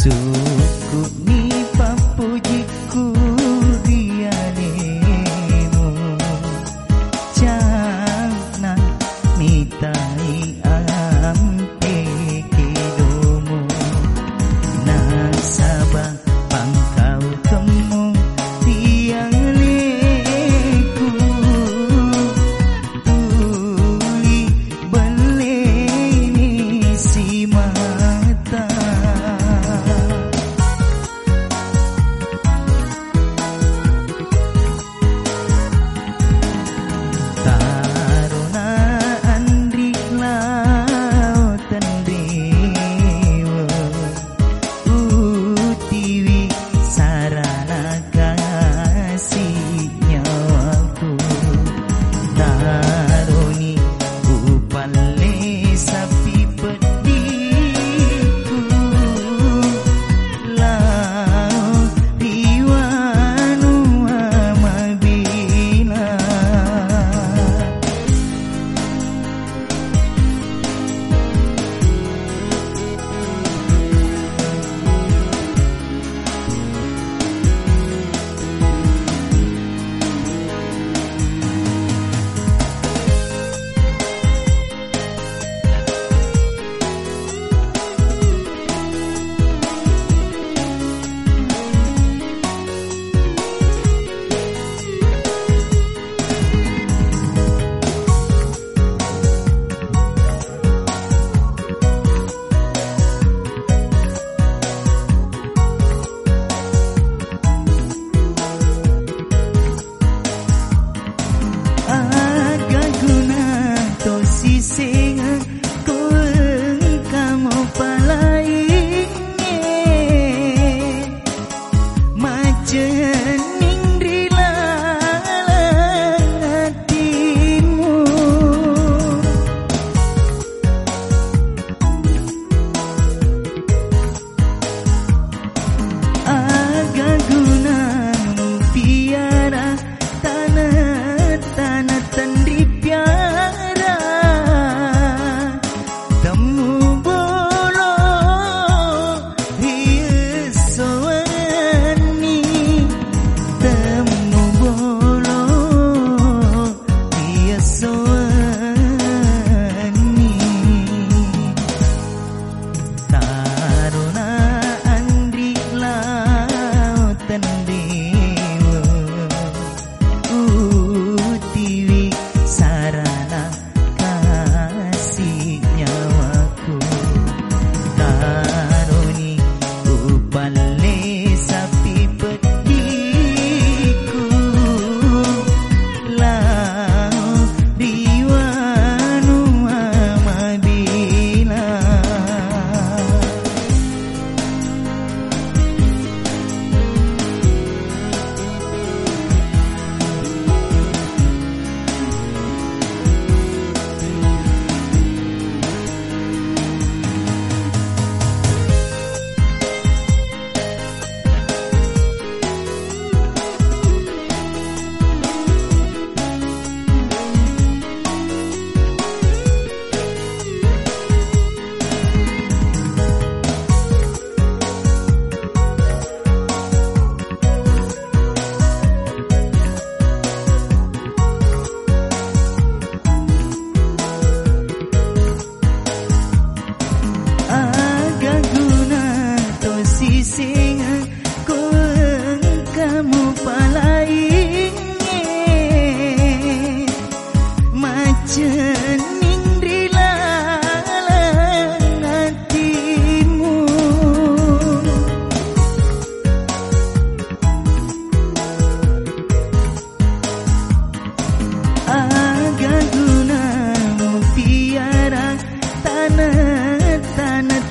soon.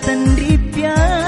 sendirian